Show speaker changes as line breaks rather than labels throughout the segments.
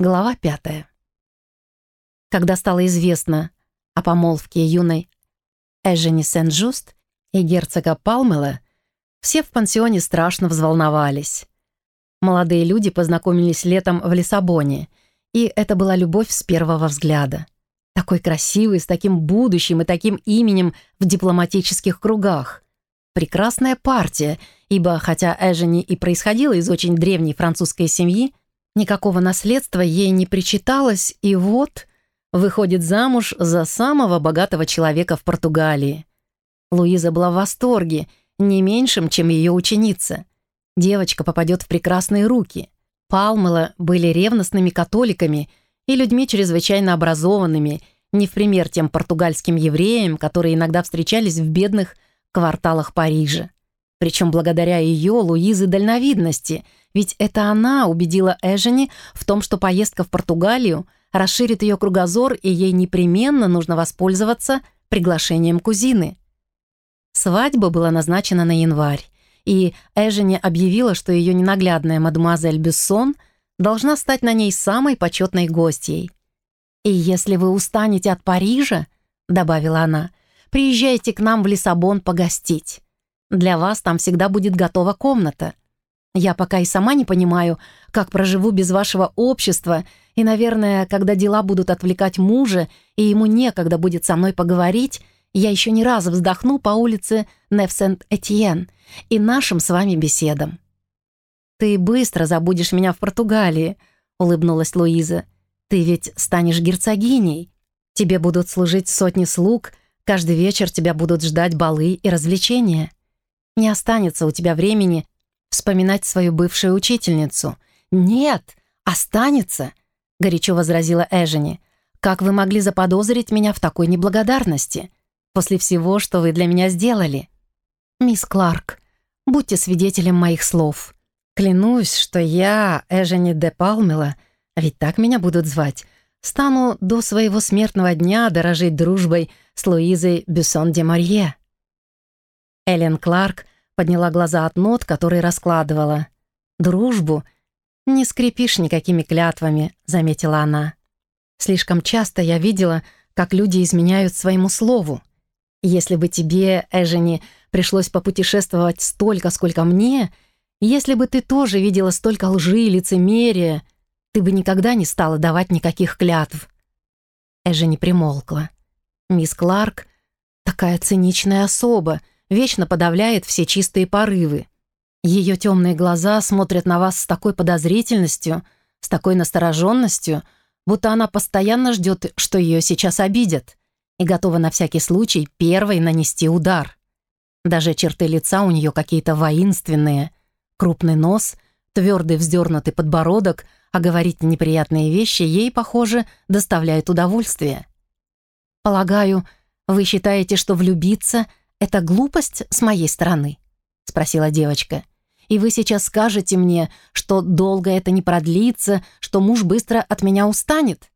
Глава пятая. Когда стало известно о помолвке юной Эжени Сен-Жуст и герцога Палмела, все в пансионе страшно взволновались. Молодые люди познакомились летом в Лиссабоне, и это была любовь с первого взгляда. Такой красивый, с таким будущим и таким именем в дипломатических кругах. Прекрасная партия, ибо хотя Эжени и происходила из очень древней французской семьи, Никакого наследства ей не причиталось, и вот выходит замуж за самого богатого человека в Португалии. Луиза была в восторге, не меньшим, чем ее ученица. Девочка попадет в прекрасные руки. Палмела были ревностными католиками и людьми чрезвычайно образованными, не в пример тем португальским евреям, которые иногда встречались в бедных кварталах Парижа. Причем благодаря ее, Луизы, дальновидности – ведь это она убедила Эжени в том, что поездка в Португалию расширит ее кругозор, и ей непременно нужно воспользоваться приглашением кузины. Свадьба была назначена на январь, и Эжени объявила, что ее ненаглядная мадемуазель Бюссон должна стать на ней самой почетной гостьей. «И если вы устанете от Парижа, — добавила она, — приезжайте к нам в Лиссабон погостить. Для вас там всегда будет готова комната. Я пока и сама не понимаю, как проживу без вашего общества, и, наверное, когда дела будут отвлекать мужа, и ему некогда будет со мной поговорить, я еще не раз вздохну по улице Неф-Сент-Этьен и нашим с вами беседам. «Ты быстро забудешь меня в Португалии», — улыбнулась Луиза. «Ты ведь станешь герцогиней. Тебе будут служить сотни слуг, каждый вечер тебя будут ждать балы и развлечения. Не останется у тебя времени вспоминать свою бывшую учительницу. «Нет, останется», — горячо возразила Эжени. «Как вы могли заподозрить меня в такой неблагодарности? После всего, что вы для меня сделали?» «Мисс Кларк, будьте свидетелем моих слов. Клянусь, что я, Эжени де Палмела, ведь так меня будут звать, стану до своего смертного дня дорожить дружбой с Луизой Бюссон де Марье». Эллен Кларк Подняла глаза от нот, которые раскладывала. «Дружбу не скрепишь никакими клятвами», — заметила она. «Слишком часто я видела, как люди изменяют своему слову. Если бы тебе, Эжени, пришлось попутешествовать столько, сколько мне, если бы ты тоже видела столько лжи и лицемерия, ты бы никогда не стала давать никаких клятв». Эжени примолкла. «Мисс Кларк — такая циничная особа», вечно подавляет все чистые порывы. Ее темные глаза смотрят на вас с такой подозрительностью, с такой настороженностью, будто она постоянно ждет, что ее сейчас обидят, и готова на всякий случай первой нанести удар. Даже черты лица у нее какие-то воинственные. Крупный нос, твердый вздернутый подбородок, а говорить неприятные вещи ей, похоже, доставляет удовольствие. «Полагаю, вы считаете, что влюбиться «Это глупость с моей стороны?» — спросила девочка. «И вы сейчас скажете мне, что долго это не продлится, что муж быстро от меня устанет?»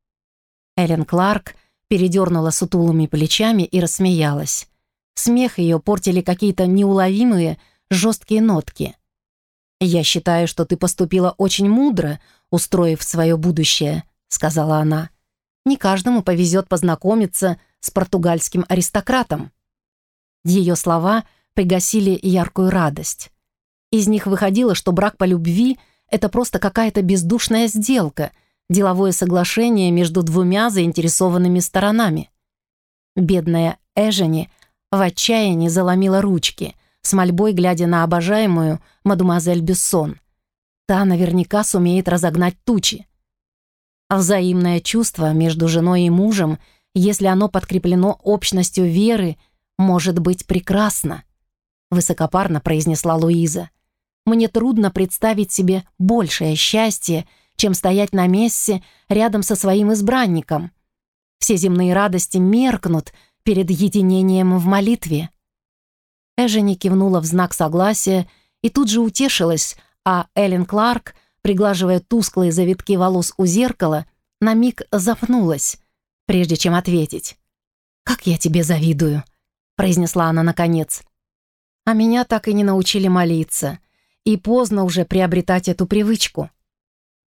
Эллен Кларк передернула сутулыми плечами и рассмеялась. Смех ее портили какие-то неуловимые, жесткие нотки. «Я считаю, что ты поступила очень мудро, устроив свое будущее», — сказала она. «Не каждому повезет познакомиться с португальским аристократом». Ее слова пригасили яркую радость. Из них выходило, что брак по любви — это просто какая-то бездушная сделка, деловое соглашение между двумя заинтересованными сторонами. Бедная Эжени в отчаянии заломила ручки, с мольбой глядя на обожаемую мадемуазель Бюссон. Та наверняка сумеет разогнать тучи. Взаимное чувство между женой и мужем, если оно подкреплено общностью веры — может быть прекрасно», — высокопарно произнесла Луиза. «Мне трудно представить себе большее счастье, чем стоять на мессе рядом со своим избранником. Все земные радости меркнут перед единением в молитве». Эжени кивнула в знак согласия и тут же утешилась, а Эллен Кларк, приглаживая тусклые завитки волос у зеркала, на миг запнулась, прежде чем ответить. «Как я тебе завидую!» Произнесла она наконец. А меня так и не научили молиться, и поздно уже приобретать эту привычку.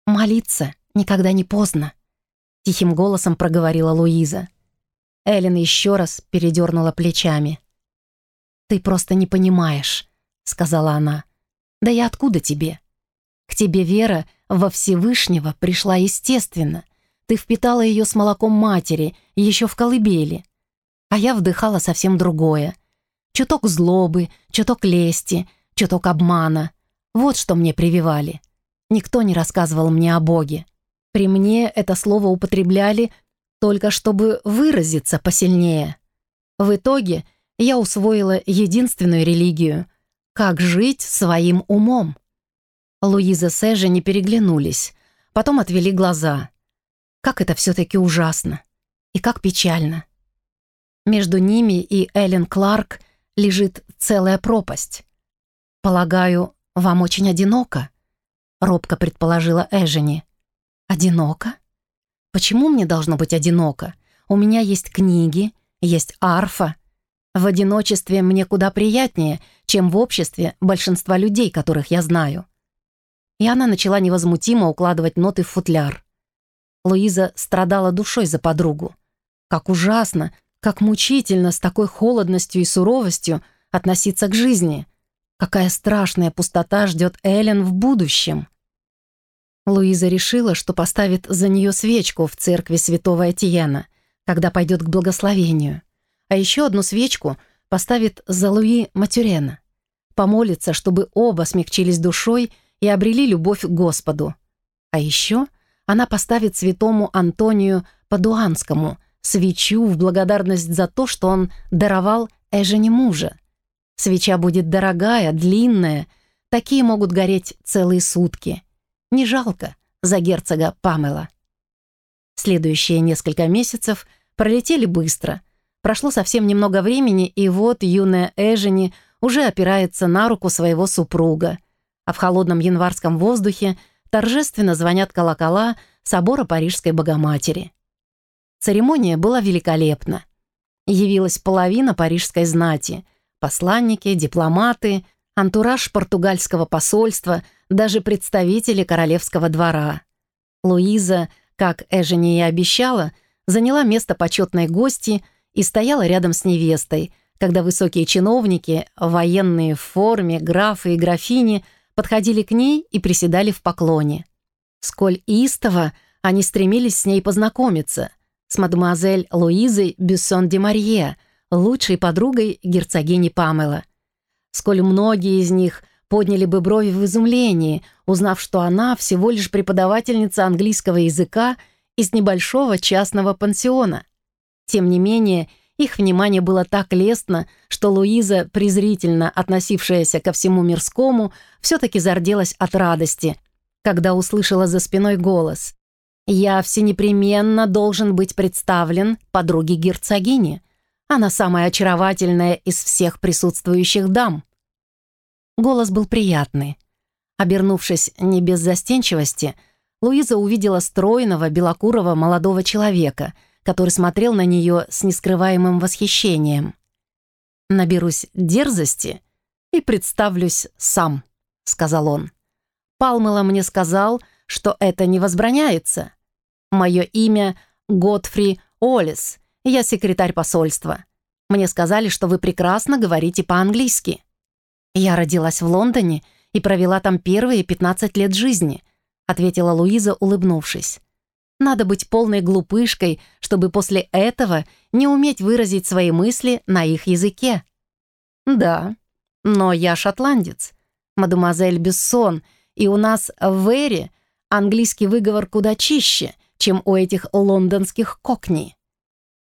Молиться «Никогда не поздно», — тихим голосом проговорила Луиза. Эллен еще раз передернула плечами. «Ты просто не понимаешь», — сказала она. «Да и откуда тебе? К тебе вера во Всевышнего пришла естественно. Ты впитала ее с молоком матери, еще в колыбели. А я вдыхала совсем другое. Чуток злобы, чуток лести, чуток обмана. Вот что мне прививали. Никто не рассказывал мне о Боге. При мне это слово употребляли только чтобы выразиться посильнее. В итоге я усвоила единственную религию — как жить своим умом. Луиза с Эжи не переглянулись, потом отвели глаза. Как это все-таки ужасно и как печально. Между ними и Эллен Кларк лежит целая пропасть. «Полагаю, вам очень одиноко?» — робко предположила Эжени. «Одиноко? Почему мне должно быть одиноко? У меня есть книги, есть арфа. В одиночестве мне куда приятнее, чем в обществе большинства людей, которых я знаю». И она начала невозмутимо укладывать ноты в футляр. Луиза страдала душой за подругу. Как ужасно, как мучительно с такой холодностью и суровостью относиться к жизни. Какая страшная пустота ждет Эллен в будущем. Луиза решила, что поставит за нее свечку в церкви святого Этьена, когда пойдет к благословению. А еще одну свечку поставит за Луи Матюрена. Помолится, чтобы оба смягчились душой и обрели любовь к Господу. А еще она поставит святому Антонию Падуанскому свечу в благодарность за то, что он даровал Эжене мужа. Свеча будет дорогая, длинная, такие могут гореть целые сутки. Не жалко за герцога Памела. Следующие несколько месяцев пролетели быстро. Прошло совсем немного времени, и вот юная Эжени уже опирается на руку своего супруга. А в холодном январском воздухе торжественно звонят колокола собора Парижской Богоматери. Церемония была великолепна. Явилась половина парижской знати. Посланники, дипломаты, антураж португальского посольства, даже представители королевского двора. Луиза, как Эжени и обещала, заняла место почетной гости и стояла рядом с невестой, когда высокие чиновники, военные в форме, графы и графини подходили к ней и приседали в поклоне. Сколь истово они стремились с ней познакомиться — с мадемуазель Луизой Бюссон-де-Марье, лучшей подругой герцогини Памела. Сколь многие из них подняли бы брови в изумлении, узнав, что она всего лишь преподавательница английского языка из небольшого частного пансиона. Тем не менее, их внимание было так лестно, что Луиза, презрительно относившаяся ко всему мирскому, все-таки зарделась от радости, когда услышала за спиной голос. «Я всенепременно должен быть представлен подруге герцогини. Она самая очаровательная из всех присутствующих дам». Голос был приятный. Обернувшись не без застенчивости, Луиза увидела стройного, белокурого молодого человека, который смотрел на нее с нескрываемым восхищением. «Наберусь дерзости и представлюсь сам», — сказал он. «Палмела мне сказал, что это не возбраняется. Мое имя Готфри Олис, я секретарь посольства. Мне сказали, что вы прекрасно говорите по-английски. Я родилась в Лондоне и провела там первые 15 лет жизни, ответила Луиза, улыбнувшись. Надо быть полной глупышкой, чтобы после этого не уметь выразить свои мысли на их языке. Да, но я шотландец, мадемуазель Бессон, и у нас в Эре Английский выговор куда чище, чем у этих лондонских кокни.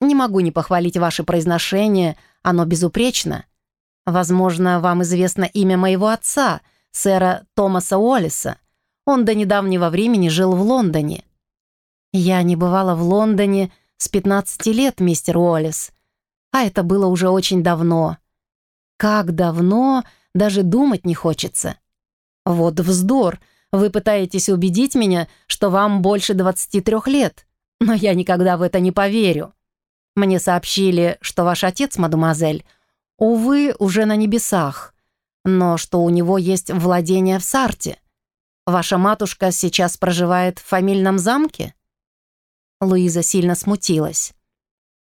Не могу не похвалить ваше произношение, оно безупречно. Возможно, вам известно имя моего отца, сэра Томаса Уоллиса. Он до недавнего времени жил в Лондоне. Я не бывала в Лондоне с 15 лет, мистер Уоллис. А это было уже очень давно. Как давно, даже думать не хочется. Вот вздор — вы пытаетесь убедить меня, что вам больше 23 лет, но я никогда в это не поверю. Мне сообщили, что ваш отец, мадемуазель, увы, уже на небесах, но что у него есть владение в Сарте. Ваша матушка сейчас проживает в фамильном замке?» Луиза сильно смутилась.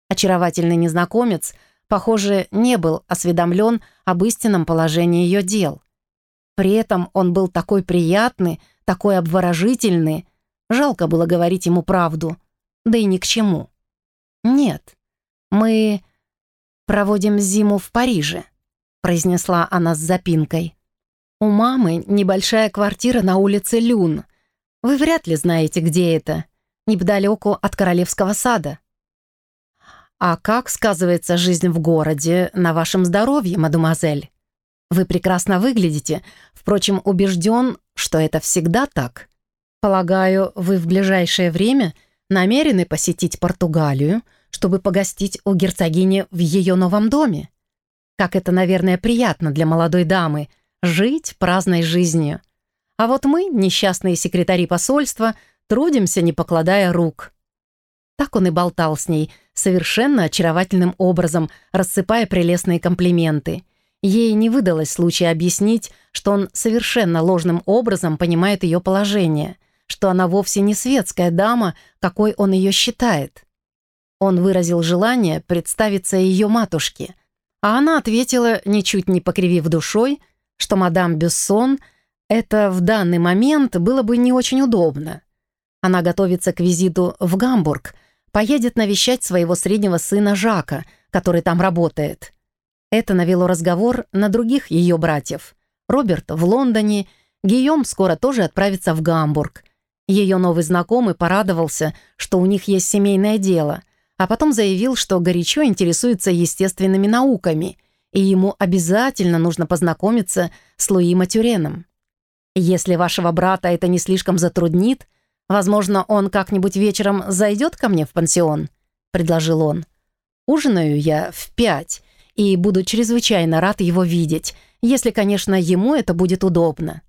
Очаровательный незнакомец, похоже, не был осведомлен об истинном положении ее дел. При этом он был такой приятный, такой обворожительный. Жалко было говорить ему правду. Да и ни к чему. «Нет, мы проводим зиму в Париже», произнесла она с запинкой. «У мамы небольшая квартира на улице Люн. Вы вряд ли знаете, где это. Неподалеку от Королевского сада». «А как сказывается жизнь в городе на вашем здоровье, мадемуазель? Вы прекрасно выглядите, впрочем, убежден, что это всегда так. Полагаю, вы в ближайшее время намерены посетить Португалию, чтобы погостить у герцогини в ее новом доме. Как это, наверное, приятно для молодой дамы — жить праздной жизнью. А вот мы, несчастные секретари посольства, трудимся, не покладая рук». Так он и болтал с ней, совершенно очаровательным образом, рассыпая прелестные комплименты. Ей не выдалось случая объяснить, что он совершенно ложным образом понимает ее положение, что она вовсе не светская дама, какой он ее считает. Он выразил желание представиться ее матушке, а она ответила, ничуть не покривив душой, что мадам Бюссон это в данный момент было бы не очень удобно. Она готовится к визиту в Гамбург, поедет навещать своего среднего сына Жака, который там работает. Это навело разговор на других ее братьев. Роберт в Лондоне, Гийом скоро тоже отправится в Гамбург. Ее новый знакомый порадовался, что у них есть семейное дело, а потом заявил, что горячо интересуется естественными науками, и ему обязательно нужно познакомиться с Луи Матюреном. Если вашего брата это не слишком затруднит, возможно, он как-нибудь вечером зайдет ко мне в пансион, предложил он. Ужинаю я в пять и буду чрезвычайно рад его видеть, если, конечно, ему это будет удобно.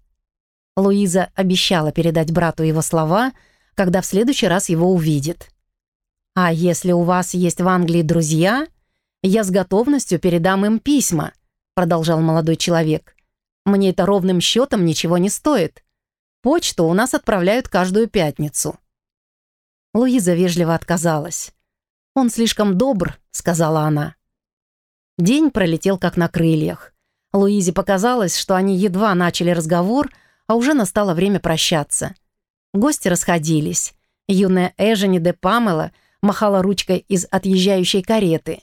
Луиза обещала передать брату его слова, когда в следующий раз его увидит. А если у вас есть в Англии друзья, я с готовностью передам им письма», продолжал молодой человек. «Мне это ровным счетом ничего не стоит. Почту у нас отправляют каждую пятницу». Луиза вежливо отказалась. «Он слишком добр», — сказала она. День пролетел как на крыльях. Луизе показалось, что они едва начали разговор, а уже настало время прощаться. Гости расходились. Юная Эжени де Памела махала ручкой из отъезжающей кареты.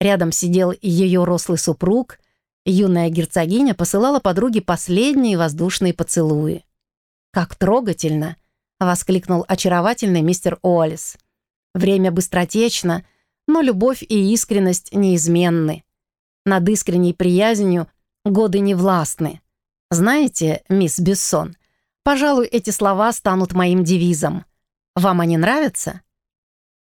Рядом сидел ее рослый супруг. Юная герцогиня посылала подруге последние воздушные поцелуи. «Как трогательно!» — воскликнул очаровательный мистер Уоллес. «Время быстротечно, но любовь и искренность неизменны. Над искренней приязнью годы не властны. Знаете, мисс Бессон, пожалуй, эти слова станут моим девизом. Вам они нравятся?»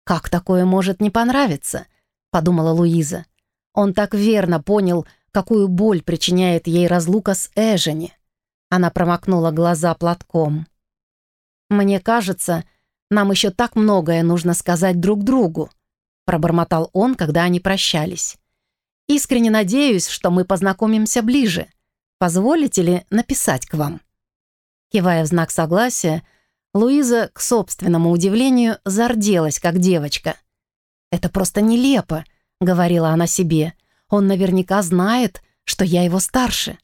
«Как такое может не понравиться?» — подумала Луиза. Он так верно понял, какую боль причиняет ей разлука с Эжени. Она промокнула глаза платком. «Мне кажется, нам еще так многое нужно сказать друг другу», пробормотал он, когда они прощались. «Искренне надеюсь, что мы познакомимся ближе. Позволите ли написать к вам?» Кивая в знак согласия, Луиза, к собственному удивлению, зарделась, как девочка. «Это просто нелепо», — говорила она себе. «Он наверняка знает, что я его старше».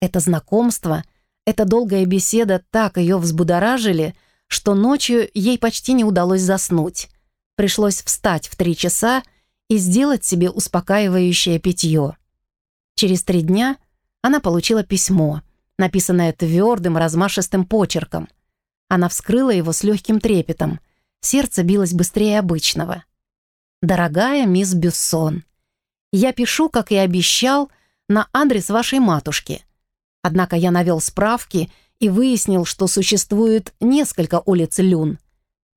Это знакомство, эта долгая беседа так ее взбудоражили, что ночью ей почти не удалось заснуть. Пришлось встать в три часа и сделать себе успокаивающее питье. Через три дня она получила письмо, написанное твердым размашистым почерком — она вскрыла его с легким трепетом. Сердце билось быстрее обычного. «Дорогая мисс Бюссон, я пишу, как и обещал, на адрес вашей матушки. Однако я навел справки и выяснил, что существует несколько улиц Люн.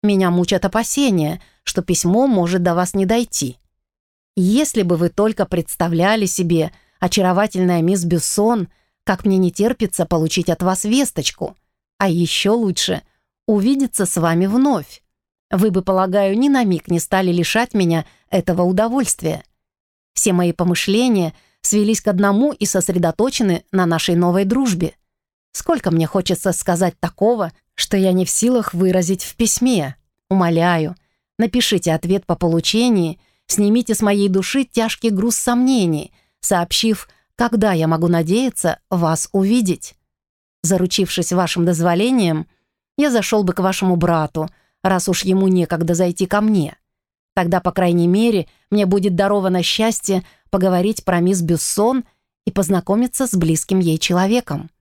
Меня мучат опасения, что письмо может до вас не дойти. Если бы вы только представляли себе, очаровательная мисс Бюссон, как мне не терпится получить от вас весточку — а еще лучше — увидеться с вами вновь. Вы бы, полагаю, ни на миг не стали лишать меня этого удовольствия. Все мои помышления свелись к одному и сосредоточены на нашей новой дружбе. Сколько мне хочется сказать такого, что я не в силах выразить в письме. Умоляю, напишите ответ по получении, снимите с моей души тяжкий груз сомнений, сообщив, когда я могу надеяться вас увидеть. Заручившись вашим дозволением, я зашел бы к вашему брату, раз уж ему некогда зайти ко мне. Тогда, по крайней мере, мне будет даровано счастье поговорить про мисс Бюссон и познакомиться с близким ей человеком.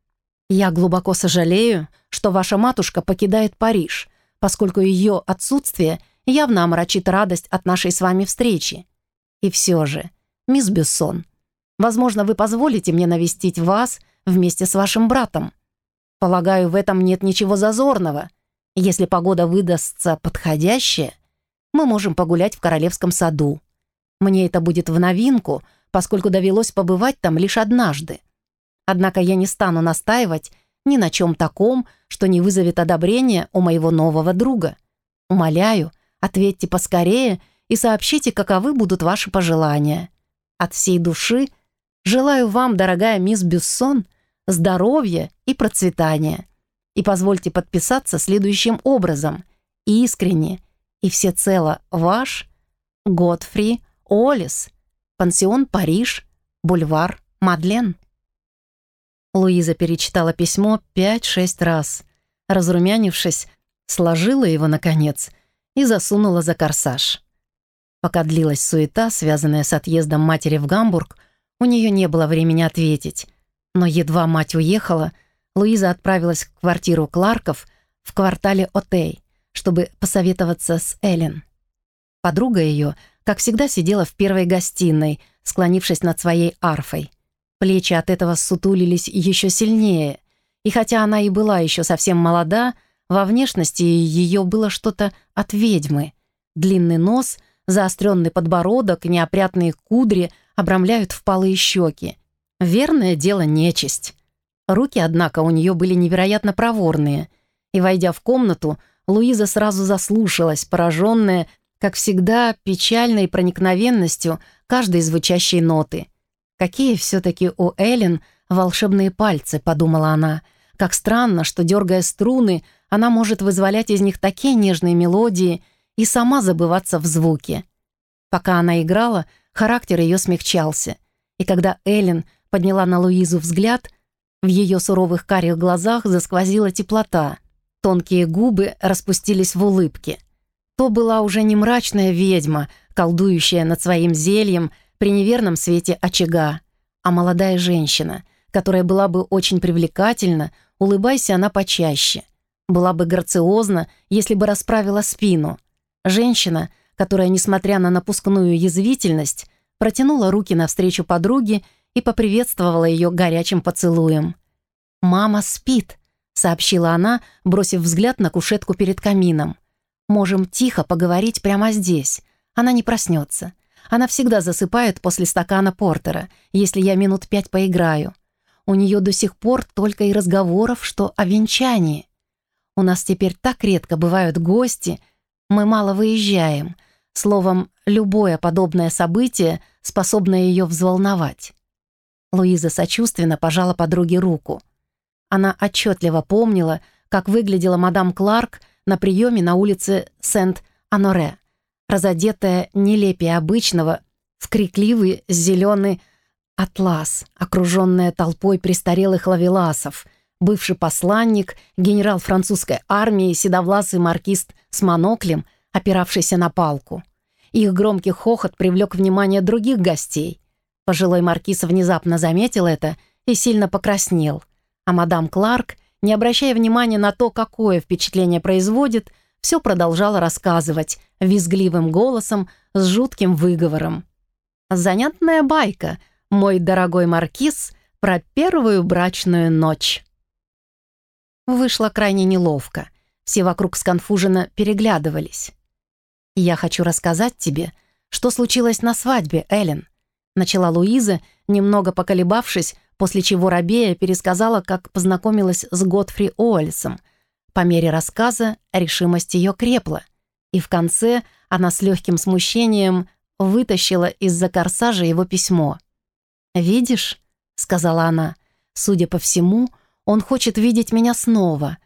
Я глубоко сожалею, что ваша матушка покидает Париж, поскольку ее отсутствие явно омрачит радость от нашей с вами встречи. И все же, мисс Бюссон, возможно, вы позволите мне навестить вас вместе с вашим братом. Полагаю, в этом нет ничего зазорного. Если погода выдастся подходящая, мы можем погулять в Королевском саду. Мне это будет в новинку, поскольку довелось побывать там лишь однажды. Однако я не стану настаивать ни на чем таком, что не вызовет одобрения у моего нового друга. Умоляю, ответьте поскорее и сообщите, каковы будут ваши пожелания. От всей души желаю вам, дорогая мисс Бюссон, здоровья и процветания. И позвольте подписаться следующим образом. Искренне и всецело ваш Готфри Олис, пансион Париж, бульвар Мадлен. Луиза перечитала письмо пять-шесть раз. Разрумянившись, сложила его, наконец, и засунула за корсаж. Пока длилась суета, связанная с отъездом матери в Гамбург, у нее не было времени ответить. Но едва мать уехала, Луиза отправилась в квартиру Кларков в квартале Отей, чтобы посоветоваться с Эллен. Подруга ее, как всегда, сидела в первой гостиной, склонившись над своей арфой. Плечи от этого сутулились еще сильнее, и хотя она и была еще совсем молода, во внешности ее было что-то от ведьмы. Длинный нос, заостренный подбородок, неопрятные кудри обрамляют впалые щеки. Верное дело нечисть. Руки, однако, у нее были невероятно проворные, и, войдя в комнату, Луиза сразу заслушалась, пораженная, как всегда, печальной проникновенностью каждой звучащей ноты. «Какие все-таки у Эллен волшебные пальцы», — подумала она. «Как странно, что, дергая струны, она может вызволять из них такие нежные мелодии и сама забываться в звуке». Пока она играла, характер ее смягчался. И когда Эллен подняла на Луизу взгляд, в ее суровых карих глазах засквозила теплота. Тонкие губы распустились в улыбке. То была уже не мрачная ведьма, колдующая над своим зельем при неверном свете очага, а молодая женщина, которая была бы очень привлекательна, улыбайся она почаще. Была бы грациозна, если бы расправила спину. Женщина, которая, несмотря на напускную язвительность, протянула руки навстречу подруге и поприветствовала ее горячим поцелуем. «Мама спит», — сообщила она, бросив взгляд на кушетку перед камином. «Можем тихо поговорить прямо здесь. Она не проснется. Она всегда засыпает после стакана портера, если я минут пять поиграю. У нее до сих пор только и разговоров, что о венчании. У нас теперь так редко бывают гости, мы мало выезжаем. Словом, любое подобное событие способно ее взволновать. Луиза сочувственно пожала подруге руку. Она отчетливо помнила, как выглядела мадам Кларк на приеме на улице Сент-Аноре, разодетая нелепее обычного, в крикливый зеленый атлас, окруженная толпой престарелых лавеласов, бывший посланник, генерал французской армии, седовласый маркист с моноклем, опиравшийся на палку. Их громкий хохот привлек внимание других гостей. Пожилой маркиз внезапно заметил это и сильно покраснел, а мадам Кларк, не обращая внимания на то, какое впечатление производит, все продолжала рассказывать визгливым голосом с жутким выговором. «Занятная байка, мой дорогой маркиз, про первую брачную ночь». Вышло крайне неловко. Все вокруг сконфуженно переглядывались. «Я хочу рассказать тебе, что случилось на свадьбе, Эллен», начала Луиза, немного поколебавшись, после чего Рабея пересказала, как познакомилась с Готфри Уэльсом. По мере рассказа решимость ее крепла, и в конце она с легким смущением вытащила из-за корсажа его письмо. «Видишь», — сказала она, — «судя по всему, Он хочет видеть меня снова.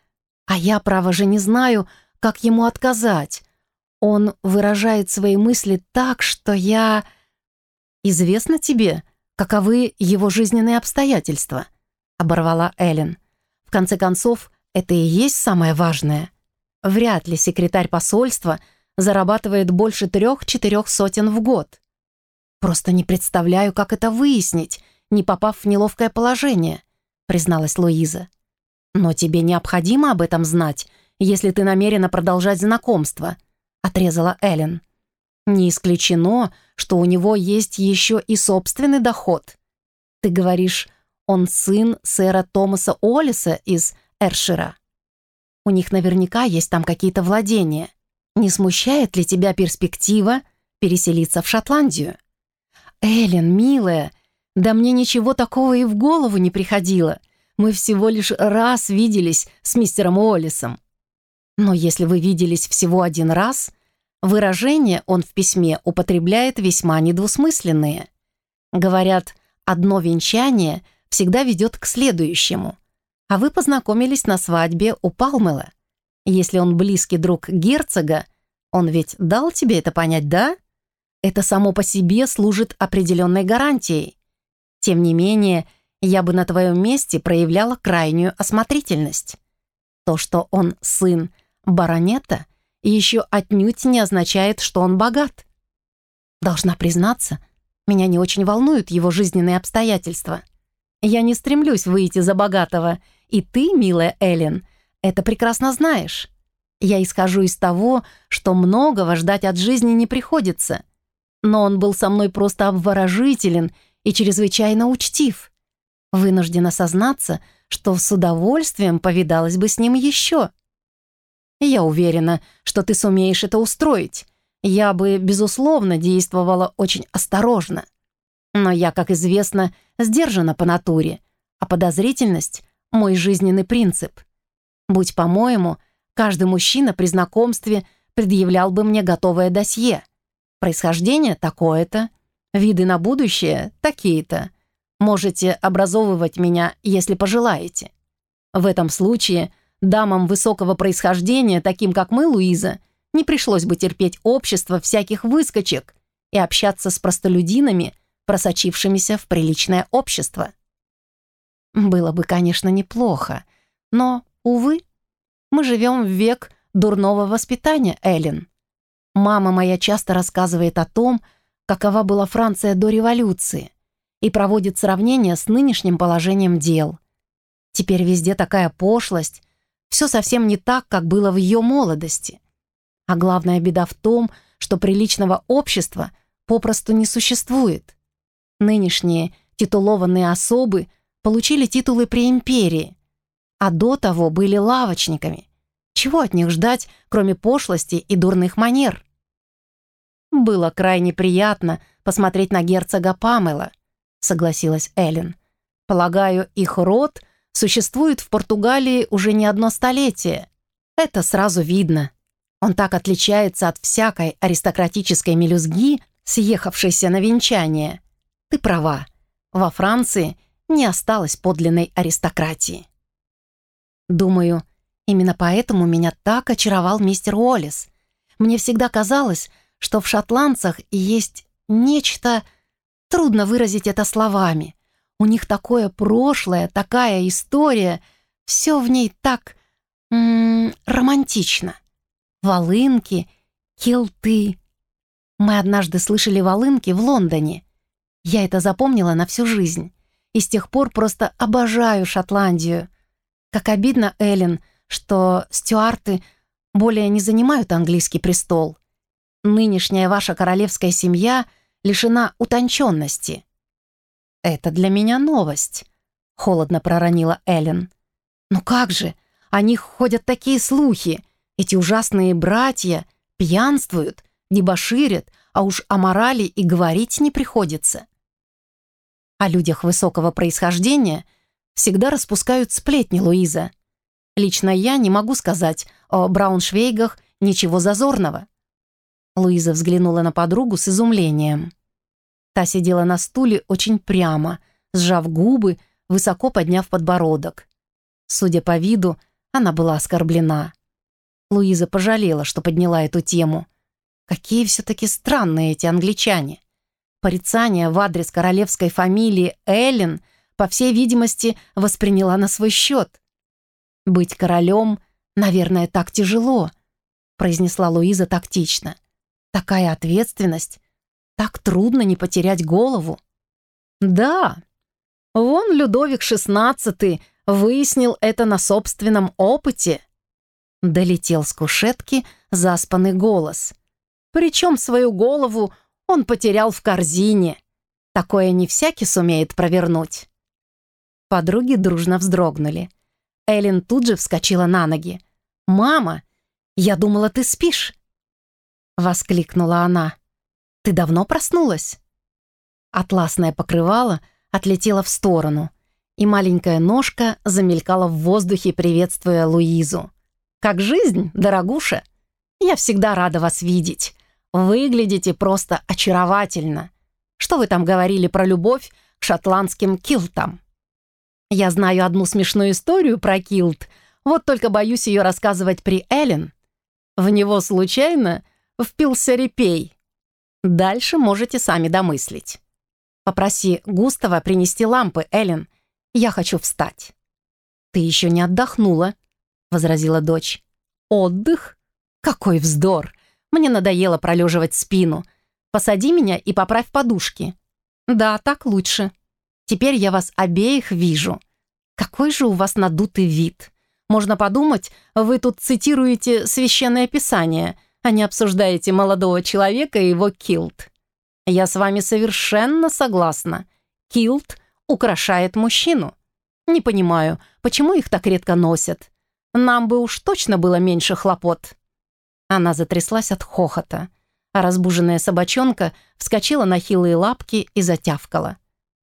А я, право же, не знаю, как ему отказать. Он выражает свои мысли так, что я... «Известно тебе, каковы его жизненные обстоятельства?» — оборвала Эллен. «В конце концов, это и есть самое важное. Вряд ли секретарь посольства зарабатывает больше трех-четырех сотен в год. Просто не представляю, как это выяснить, не попав в неловкое положение», — призналась Луиза. «Но тебе необходимо об этом знать, если ты намерена продолжать знакомство», — отрезала Эллен. «Не исключено, что у него есть еще и собственный доход. Ты говоришь, он сын сэра Томаса Олиса из Эршира. У них наверняка есть там какие-то владения. Не смущает ли тебя перспектива переселиться в Шотландию?» «Эллен, милая, да мне ничего такого и в голову не приходило. Мы всего лишь раз виделись с мистером Уоллесом. Но если вы виделись всего один раз, выражения он в письме употребляет весьма недвусмысленные. Говорят, одно венчание всегда ведет к следующему. А вы познакомились на свадьбе у Палмела. Если он близкий друг герцога, он ведь дал тебе это понять, да? Это само по себе служит определенной гарантией. Тем не менее, я бы на твоем месте проявляла крайнюю осмотрительность. То, что он сын баронета, еще отнюдь не означает, что он богат. Должна признаться, меня не очень волнуют его жизненные обстоятельства. Я не стремлюсь выйти за богатого, и ты, милая Эллен, это прекрасно знаешь. Я исхожу из того, что многого ждать от жизни не приходится. Но он был со мной просто обворожителен и чрезвычайно учтив. Вынуждена сознаться, что с удовольствием повидалась бы с ним еще. Я уверена, что ты сумеешь это устроить. Я бы, безусловно, действовала очень осторожно. Но я, как известно, сдержана по натуре, а подозрительность — мой жизненный принцип. Будь по-моему, каждый мужчина при знакомстве предъявлял бы мне готовое досье. Происхождение такое-то, виды на будущее такие-то. Можете образовывать меня, если пожелаете. В этом случае дамам высокого происхождения, таким как мы, Луиза, не пришлось бы терпеть общество всяких выскочек и общаться с простолюдинами, просочившимися в приличное общество. Было бы, конечно, неплохо, но, увы, мы живем в век дурного воспитания, Эллен. Мама моя часто рассказывает о том, какова была Франция до революции, и проводит сравнение с нынешним положением дел. Теперь везде такая пошлость, все совсем не так, как было в ее молодости. А главная беда в том, что приличного общества попросту не существует. Нынешние титулованные особы получили титулы при империи, а до того были лавочниками. Чего от них ждать, кроме пошлости и дурных манер? Было крайне приятно посмотреть на герцога Памела, согласилась Эллен. Полагаю, их род существует в Португалии уже не одно столетие. Это сразу видно. Он так отличается от всякой аристократической мелюзги, съехавшейся на венчание. Ты права. Во Франции не осталось подлинной аристократии. Думаю, именно поэтому меня так очаровал мистер Уоллес. Мне всегда казалось, что в шотландцах есть нечто... Трудно выразить это словами. У них такое прошлое, такая история. Все в ней так... М -м, романтично. Волынки, килты. Мы однажды слышали волынки в Лондоне. Я это запомнила на всю жизнь. И с тех пор просто обожаю Шотландию. Как обидно, Эллен, что стюарты более не занимают английский престол. Нынешняя ваша королевская семья лишена утонченности. «Это для меня новость», — холодно проронила Эллен. «Ну как же? О них ходят такие слухи. Эти ужасные братья пьянствуют, дебоширят, а уж о морали и говорить не приходится». О людях высокого происхождения всегда распускают сплетни, Луиза. Лично я не могу сказать о Брауншвейгах ничего зазорного. Луиза взглянула на подругу с изумлением. Та сидела на стуле очень прямо, сжав губы, высоко подняв подбородок. Судя по виду, она была оскорблена. Луиза пожалела, что подняла эту тему. Какие все-таки странные эти англичане. Порицание в адрес королевской фамилии Эллен, по всей видимости, восприняла на свой счет. «Быть королем, наверное, так тяжело», произнесла Луиза тактично. «Такая ответственность. Так трудно не потерять голову». «Да, вон Людовик XVI выяснил это на собственном опыте», долетел с кушетки заспанный голос. Причем свою голову он потерял в корзине. Такое не всякий сумеет провернуть. Подруги дружно вздрогнули. Эллен тут же вскочила на ноги. «Мама, я думала, ты спишь!» Воскликнула она. «Ты давно проснулась?» Атласное покрывало отлетело в сторону, и маленькая ножка замелькала в воздухе, приветствуя Луизу. «Как жизнь, дорогуша? Я всегда рада вас видеть. Выглядите просто очаровательно. Что вы там говорили про любовь к шотландским килтам?» «Я знаю одну смешную историю про килт, вот только боюсь ее рассказывать при Эллен. В него случайно впился репей. Дальше можете сами домыслить. Попроси Густава принести лампы, Эллен. Я хочу встать». «Ты еще не отдохнула», — возразила дочь. «Отдых? Какой вздор! Мне надоело пролеживать спину. Посади меня и поправь подушки». «Да, так лучше. Теперь я вас обеих вижу. Какой же у вас надутый вид. Можно подумать, вы тут цитируете священное писание, а не обсуждаете молодого человека и его килт. Я с вами совершенно согласна. Килт украшает мужчину. Не понимаю, почему их так редко носят. Нам бы уж точно было меньше хлопот». Она затряслась от хохота, а разбуженная собачонка вскочила на хилые лапки и затявкала.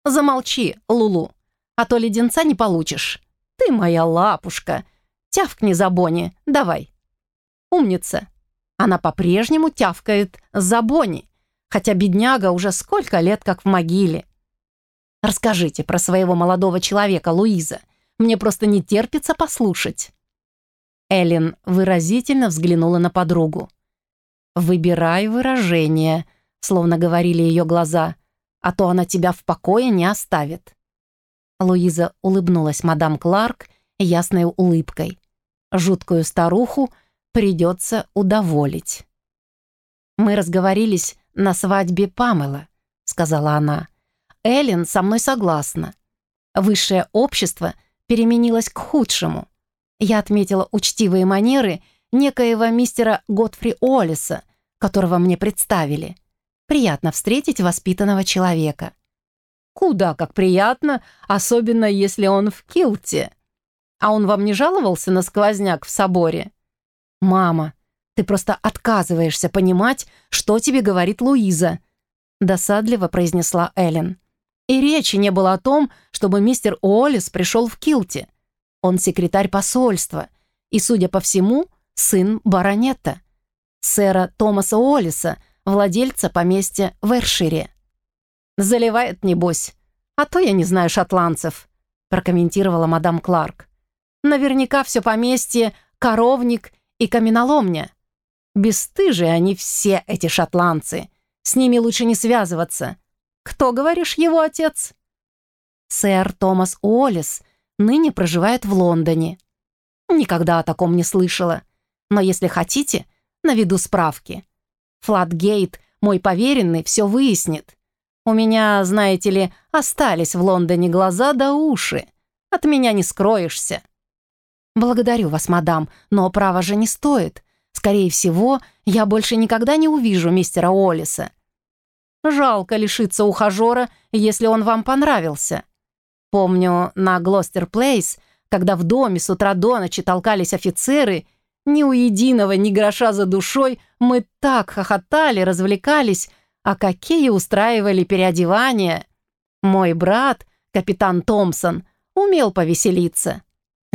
«Замолчи, Лулу, а то леденца не получишь. Ты моя лапушка, Тявкни за Бонни, давай. Умница. Она по-прежнему тявкает за Бонни, хотя бедняга уже сколько лет как в могиле. Расскажите про своего молодого человека, Луиза. Мне просто не терпится послушать. Эллен выразительно взглянула на подругу. «Выбирай выражение», словно говорили ее глаза, «а то она тебя в покое не оставит». Луиза улыбнулась мадам Кларк ясной улыбкой. Жуткую старуху придется удоволить. «Мы разговорились на свадьбе Памела», — сказала она. «Эллен со мной согласна. Высшее общество переменилось к худшему. Я отметила учтивые манеры некоего мистера Готфри Уоллеса, которого мне представили. Приятно встретить воспитанного человека». «Куда как приятно, особенно если он в килте», а он вам не жаловался на сквозняк в соборе? Мама, ты просто отказываешься понимать, что тебе говорит Луиза, досадливо произнесла Эллен. И речи не было о том, чтобы мистер Уоллес пришел в килте. Он секретарь посольства и, судя по всему, сын баронета, сэра Томаса Уоллеса, владельца поместья в Эршире. «Заливает, небось. А то я не знаю шотландцев», прокомментировала мадам Кларк. Наверняка все поместье, коровник и каменоломня. Бестыжие они все, эти шотландцы. С ними лучше не связываться. Кто, говоришь, его отец? Сэр Томас Уоллес ныне проживает в Лондоне. Никогда о таком не слышала. Но если хотите, наведу справки. Флатгейт, мой поверенный, все выяснит. У меня, знаете ли, остались в Лондоне глаза да уши. От меня не скроешься. «Благодарю вас, мадам, но право же не стоит. Скорее всего, я больше никогда не увижу мистера Уоллиса. Жалко лишиться ухажера, если он вам понравился. Помню, на Глостер Плейс, когда в доме с утра до ночи толкались офицеры, ни у единого, ни гроша за душой, мы так хохотали, развлекались, а какие устраивали переодевания. Мой брат, капитан Томпсон, умел повеселиться.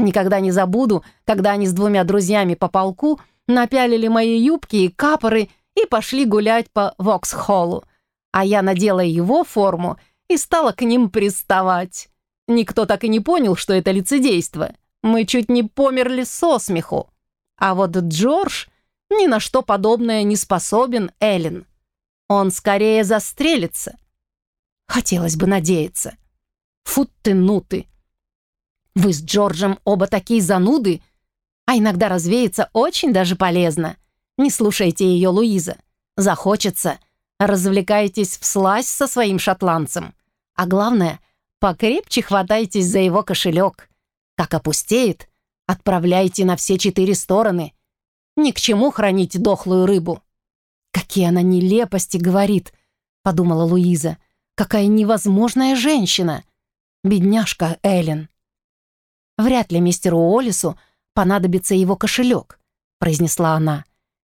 Никогда не забуду, когда они с двумя друзьями по полку напялили мои юбки и капоры и пошли гулять по Воксхоллу. А я надела его форму и стала к ним приставать. Никто так и не понял, что это лицедейство. Мы чуть не померли со смеху. А вот Джордж ни на что подобное не способен, Эллен. Он скорее застрелится. Хотелось бы надеяться. Фу ты, ну ты. Вы с Джорджем оба такие зануды, а иногда развеяться очень даже полезно. Не слушайте ее, Луиза. Захочется. Развлекайтесь вслась со своим шотландцем. А главное, покрепче хватайтесь за его кошелек. Как опустеет, отправляйте на все четыре стороны. Ни к чему хранить дохлую рыбу. «Какие она нелепости говорит», — подумала Луиза. «Какая невозможная женщина! Бедняжка Эллен!» «Вряд ли мистеру Олису понадобится его кошелек», — произнесла она.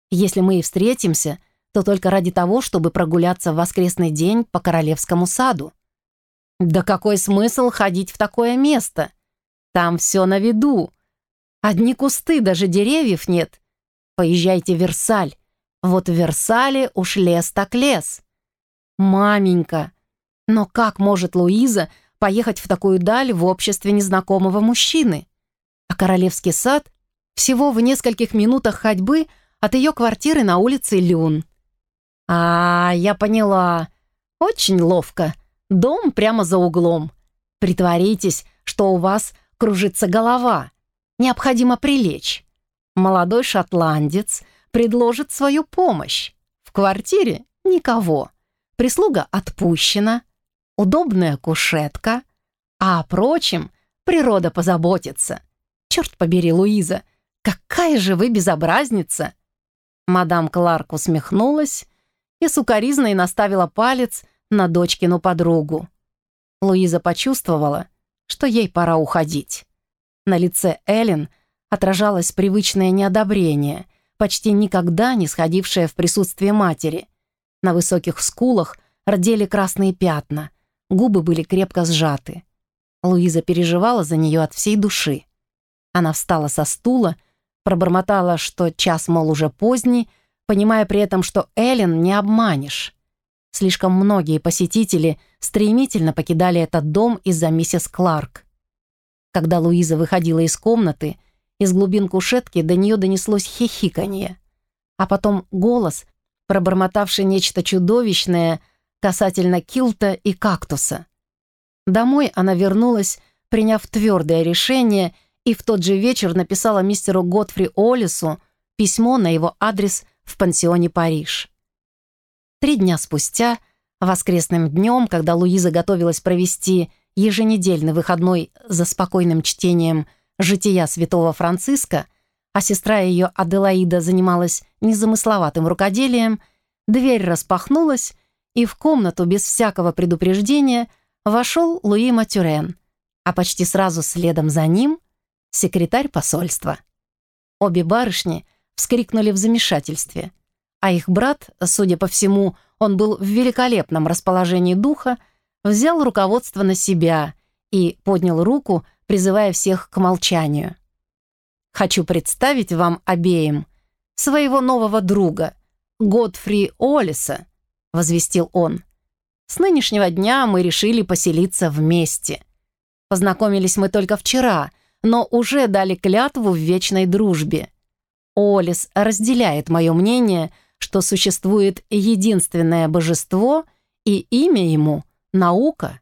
«Если мы и встретимся, то только ради того, чтобы прогуляться в воскресный день по Королевскому саду». «Да какой смысл ходить в такое место? Там все на виду. Одни кусты, даже деревьев нет. Поезжайте в Версаль. Вот в Версале уж лес так лес. Маменька, но как может Луиза поехать в такую даль в обществе незнакомого мужчины? А Королевский сад всего в нескольких минутах ходьбы от ее квартиры на улице Люн. А, я поняла. Очень ловко. Дом прямо за углом. Притворитесь, что у вас кружится голова. Необходимо прилечь. Молодой шотландец — предложит свою помощь. В квартире никого. Прислуга отпущена, удобная кушетка, а о прочем природа позаботится. Черт побери, Луиза, какая же вы безобразница!» Мадам Кларк усмехнулась и сукоризной наставила палец на дочкину подругу. Луиза почувствовала, что ей пора уходить. На лице Эллен отражалось привычное неодобрение — почти никогда не сходившая в присутствие матери. На высоких скулах родили красные пятна, губы были крепко сжаты. Луиза переживала за нее от всей души. Она встала со стула, пробормотала, что час, мол, уже поздний, понимая при этом, что Эллен не обманешь. Слишком многие посетители стремительно покидали этот дом из-за миссис Кларк. Когда Луиза выходила из комнаты, из глубин кушетки до нее донеслось хихиканье. А потом голос, пробормотавший нечто чудовищное касательно килта и кактуса. Домой она вернулась, приняв твердое решение, и в тот же вечер написала мистеру Готфри Олису письмо на его адрес в пансионе Париж. Три дня спустя, воскресным днем, когда Луиза готовилась провести еженедельный выходной за спокойным чтением жития святого Франциска, а сестра ее Аделаида занималась незамысловатым рукоделием, дверь распахнулась, и в комнату без всякого предупреждения вошел Луи Матюрен, а почти сразу следом за ним — секретарь посольства. Обе барышни вскрикнули в замешательстве, а их брат, судя по всему, он был в великолепном расположении духа, взял руководство на себя и поднял руку, призывая всех к молчанию. «Хочу представить вам обеим своего нового друга, Годфри Олиса», — возвестил он. «С нынешнего дня мы решили поселиться вместе. Познакомились мы только вчера, но уже дали клятву в вечной дружбе. Олис разделяет мое мнение, что существует единственное божество, и имя ему — наука.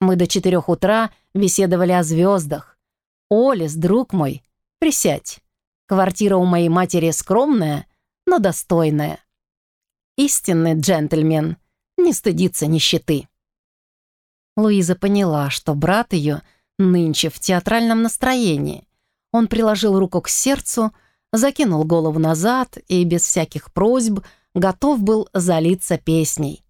Мы до четырех утра — беседовали о звездах. «Олес, друг мой, присядь. Квартира у моей матери скромная, но достойная. Истинный джентльмен не стыдится нищеты». Луиза поняла, что брат ее нынче в театральном настроении. Он приложил руку к сердцу, закинул голову назад и без всяких просьб готов был залиться песней.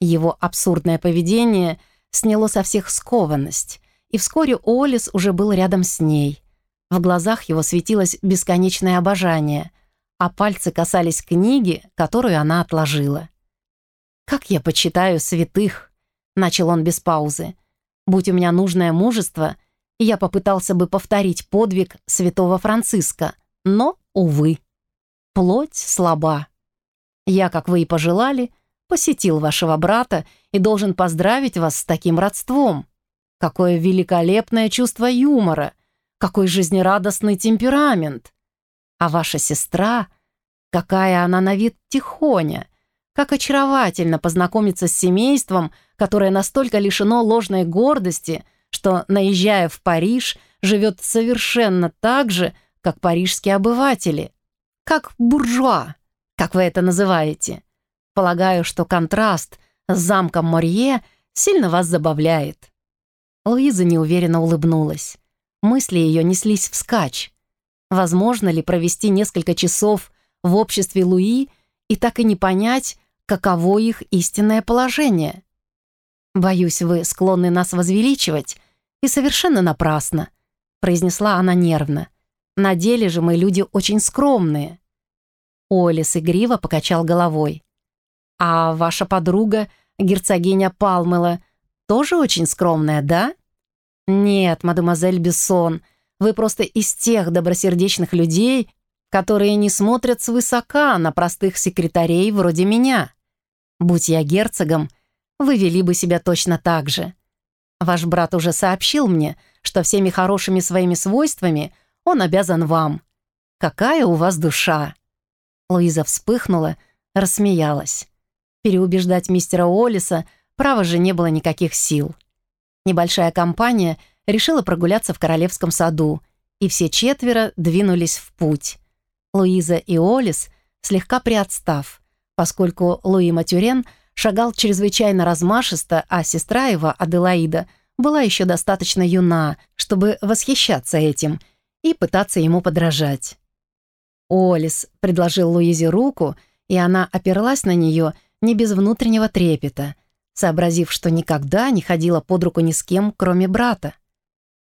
Его абсурдное поведение сняло со всех скованность, и вскоре Олис уже был рядом с ней. В глазах его светилось бесконечное обожание, а пальцы касались книги, которую она отложила. «Как я почитаю святых!» — начал он без паузы. «Будь у меня нужное мужество, я попытался бы повторить подвиг святого Франциска, но, увы, плоть слаба. Я, как вы и пожелали, посетил вашего брата и должен поздравить вас с таким родством. Какое великолепное чувство юмора! какой жизнерадостный темперамент! А ваша сестра, какая она на вид тихоня, как очаровательно познакомиться с семейством, которое настолько лишено ложной гордости, что, наезжая в Париж, живет совершенно так же, как парижские обыватели, как буржуа, как вы это называете. Полагаю, что контраст с замком Морье сильно вас забавляет». Луиза неуверенно улыбнулась. Мысли ее неслись вскачь. Возможно ли провести несколько часов в обществе Луи и так и не понять, каково их истинное положение? «Боюсь, вы склонны нас возвеличивать, и совершенно напрасно», произнесла она нервно. «На деле же мы люди очень скромные». Олис игриво покачал головой. «А ваша подруга, герцогиня Палмела, тоже очень скромная, да?» «Нет, мадемуазель Бессон, вы просто из тех добросердечных людей, которые не смотрят свысока на простых секретарей вроде меня. Будь я герцогом, вы вели бы себя точно так же. Ваш брат уже сообщил мне, что всеми хорошими своими свойствами он обязан вам. Какая у вас душа!» Луиза вспыхнула, рассмеялась. Переубеждать мистера Уоллиса, право же, не было никаких сил. Небольшая компания решила прогуляться в Королевском саду, и все четверо двинулись в путь. Луиза и Олис слегка приотстав, поскольку Луи Матюрен шагал чрезвычайно размашисто, а сестра его, Аделаида, была еще достаточно юна, чтобы восхищаться этим и пытаться ему подражать. Олис предложил Луизе руку, и она оперлась на нее не без внутреннего трепета — сообразив, что никогда не ходила под руку ни с кем, кроме брата.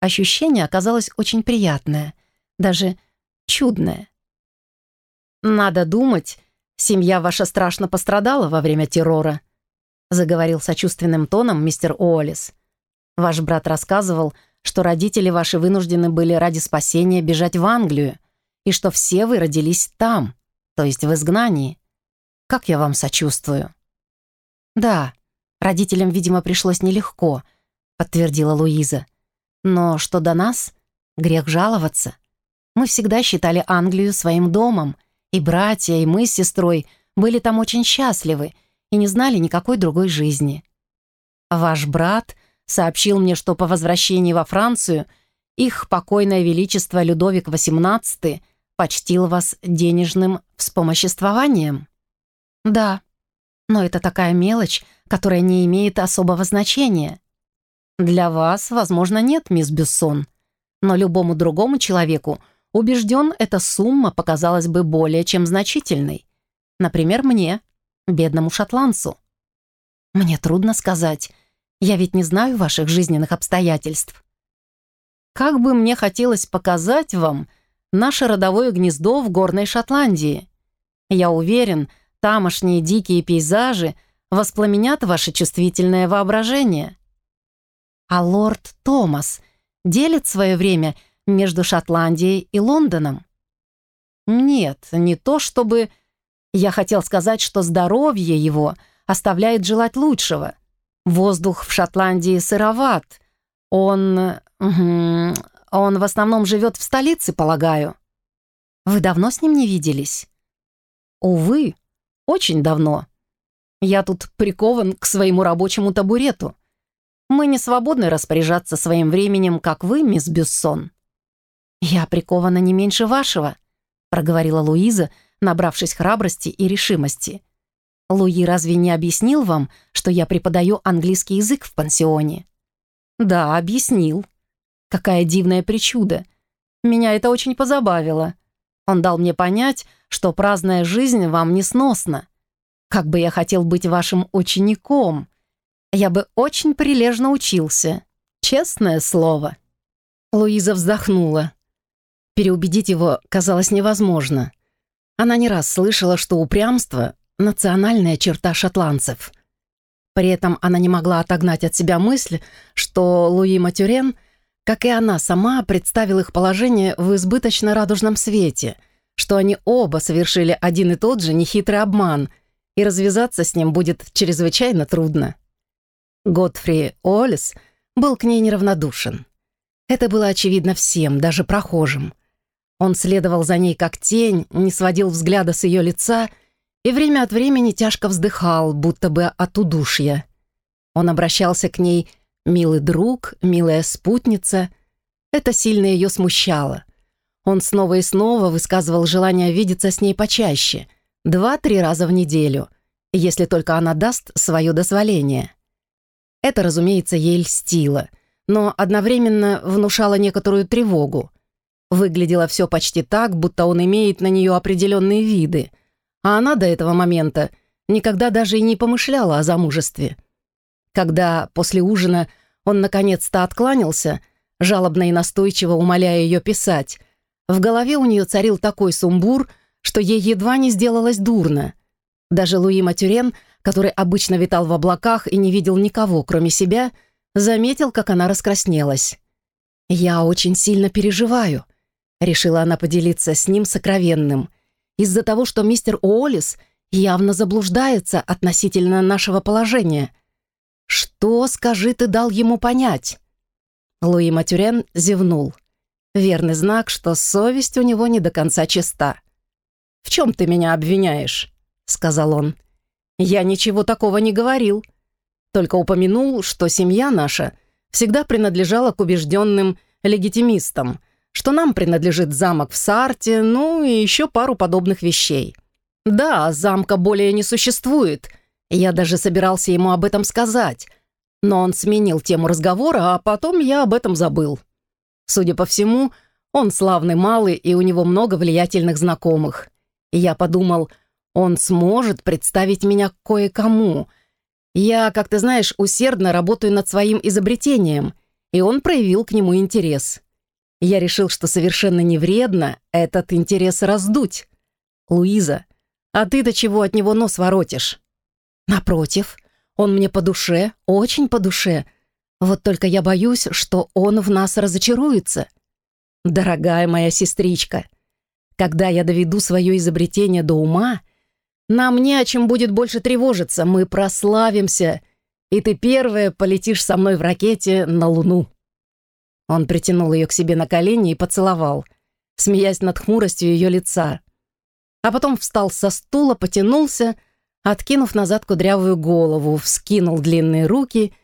Ощущение оказалось очень приятное, даже чудное. «Надо думать, семья ваша страшно пострадала во время террора», заговорил сочувственным тоном мистер Уоллес. «Ваш брат рассказывал, что родители ваши вынуждены были ради спасения бежать в Англию, и что все вы родились там, то есть в изгнании. Как я вам сочувствую». «Да», Родителям, видимо, пришлось нелегко, подтвердила Луиза. Но что до нас, грех жаловаться. Мы всегда считали Англию своим домом, и братья, и мы с сестрой были там очень счастливы и не знали никакой другой жизни. Ваш брат сообщил мне, что по возвращении во Францию их покойное величество Людовик XVIII почтил вас денежным вспомоществованием. Да, но это такая мелочь, которая не имеет особого значения. Для вас, возможно, нет, мисс Бюссон, но любому другому человеку, убежден, эта сумма показалась бы более чем значительной. Например, мне, бедному шотландцу. Мне трудно сказать. Я ведь не знаю ваших жизненных обстоятельств. Как бы мне хотелось показать вам наше родовое гнездо в горной Шотландии. Я уверен, тамошние дикие пейзажи воспламенят ваше чувствительное воображение. А лорд Томас делит свое время между Шотландией и Лондоном? Нет, не то чтобы... Я хотел сказать, что здоровье его оставляет желать лучшего. Воздух в Шотландии сыроват. Он... Он в основном живет в столице, полагаю. Вы давно с ним не виделись? Увы, очень давно. Я тут прикован к своему рабочему табурету. Мы не свободны распоряжаться своим временем, как вы, мисс Бюссон». «Я прикована не меньше вашего», — проговорила Луиза, набравшись храбрости и решимости. «Луи разве не объяснил вам, что я преподаю английский язык в пансионе?» «Да, объяснил. Какая дивная причуда. Меня это очень позабавило. Он дал мне понять, что праздная жизнь вам несносна. Как бы я хотел быть вашим учеником. Я бы очень прилежно учился. Честное слово». Луиза вздохнула. Переубедить его казалось невозможно. Она не раз слышала, что упрямство — национальная черта шотландцев. При этом она не могла отогнать от себя мысль, что Луи Матюрен, как и она сама, представил их положение в избыточно радужном свете, что они оба совершили один и тот же нехитрый обман — и развязаться с ним будет чрезвычайно трудно. Годфри Уоллес был к ней неравнодушен. Это было очевидно всем, даже прохожим. Он следовал за ней как тень, не сводил взгляда с ее лица и время от времени тяжко вздыхал, будто бы от удушья. Он обращался к ней «милый друг», «милая спутница». Это сильно ее смущало. Он снова и снова высказывал желание видеться с ней почаще, два-три раза в неделю, если только она даст свое дозволение. Это, разумеется, ей льстило, но одновременно внушало некоторую тревогу. Выглядело все почти так, будто он имеет на нее определенные виды, а она до этого момента никогда даже и не помышляла о замужестве. Когда после ужина он наконец-то откланялся, жалобно и настойчиво умоляя ее писать, в голове у нее царил такой сумбур, что ей едва не сделалось дурно. Даже Луи Матюрен — который обычно витал в облаках и не видел никого, кроме себя, заметил, как она раскраснелась. «Я очень сильно переживаю», — решила она поделиться с ним сокровенным, «из-за того, что мистер Уоллес явно заблуждается относительно нашего положения. Что, скажи, ты дал ему понять?» Луи Матюрен зевнул. Верный знак, что совесть у него не до конца чиста. «В чем ты меня обвиняешь?» — сказал он. «Я ничего такого не говорил. Только упомянул, что семья наша всегда принадлежала к убежденным легитимистам, что нам принадлежит замок в Сарте, ну и еще пару подобных вещей. Да, замка более не существует. Я даже собирался ему об этом сказать, но он сменил тему разговора, а потом я об этом забыл. Судя по всему, он славный малый, и у него много влиятельных знакомых. И я подумал, он сможет представить меня кое-кому. Я, как ты знаешь, усердно работаю над своим изобретением, и он проявил к нему интерес. Я решил, что совершенно не вредно этот интерес раздуть. Луиза, а ты-то чего от него нос воротишь? Напротив, он мне по душе, очень по душе. Вот только я боюсь, что он в нас разочаруется. Дорогая моя сестричка, когда я доведу свое изобретение до ума, нам не о чем будет больше тревожиться, мы прославимся, и ты первая полетишь со мной в ракете на Луну». Он притянул ее к себе на колени и поцеловал, смеясь над хмуростью ее лица. А потом встал со стула, потянулся, откинув назад кудрявую голову, вскинул длинные руки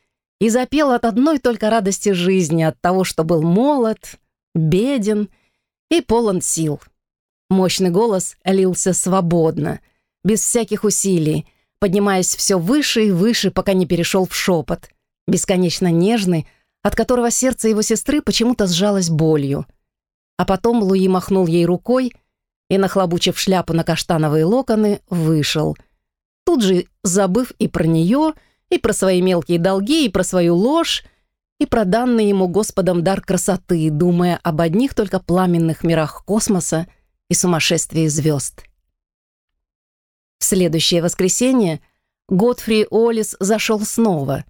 и запел от одной только радости жизни, от того, что был молод, беден и полон сил. Мощный голос лился свободно — без всяких усилий, поднимаясь все выше и выше, пока не перешел в шепот, бесконечно нежный, от которого сердце его сестры почему-то сжалось болью. А потом Луи махнул ей рукой и, нахлобучив шляпу на каштановые локоны, вышел. Тут же забыв и про нее, и про свои мелкие долги, и про свою ложь, и про данный ему Господом дар красоты, думая об одних только пламенных мирах космоса и сумасшествии звезд. В следующее воскресенье Готфри Олис зашел снова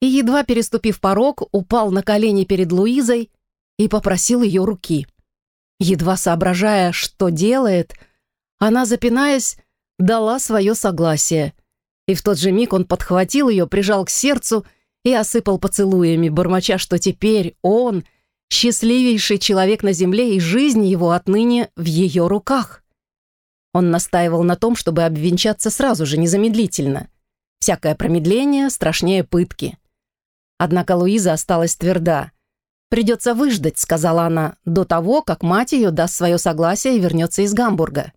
и, едва переступив порог, упал на колени перед Луизой и попросил ее руки. Едва соображая, что делает, она, запинаясь, дала свое согласие. И в тот же миг он подхватил ее, прижал к сердцу и осыпал поцелуями, бормоча, что теперь он — счастливейший человек на земле, и жизнь его отныне в ее руках. Он настаивал на том, чтобы обвенчаться сразу же, незамедлительно. Всякое промедление страшнее пытки. Однако Луиза осталась тверда. «Придется выждать», — сказала она, «до того, как мать ее даст свое согласие и вернется из Гамбурга».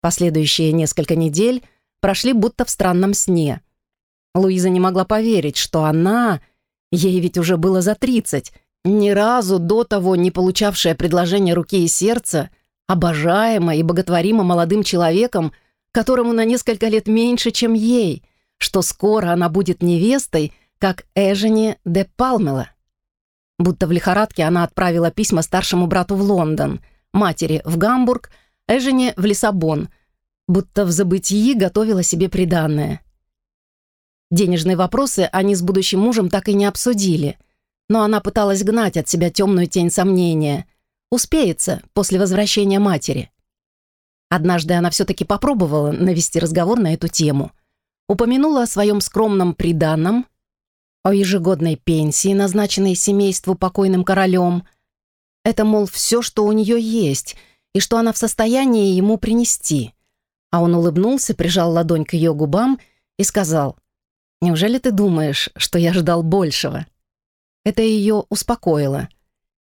Последующие несколько недель прошли будто в странном сне. Луиза не могла поверить, что она, ей ведь уже было за тридцать, ни разу до того не получавшая предложение руки и сердца, обожаема и боготворима молодым человеком, которому на несколько лет меньше, чем ей, что скоро она будет невестой, как Эжени де Палмела. Будто в лихорадке она отправила письма старшему брату в Лондон, матери в Гамбург, Эжени в Лиссабон, будто в забытии готовила себе приданное. Денежные вопросы они с будущим мужем так и не обсудили, но она пыталась гнать от себя темную тень сомнения — Успеется после возвращения матери. Однажды она все-таки попробовала навести разговор на эту тему. Упомянула о своем скромном приданном, о ежегодной пенсии, назначенной семейству покойным королем. Это, мол, все, что у нее есть, и что она в состоянии ему принести. А он улыбнулся, прижал ладонь к ее губам и сказал, «Неужели ты думаешь, что я ждал большего?» Это ее успокоило.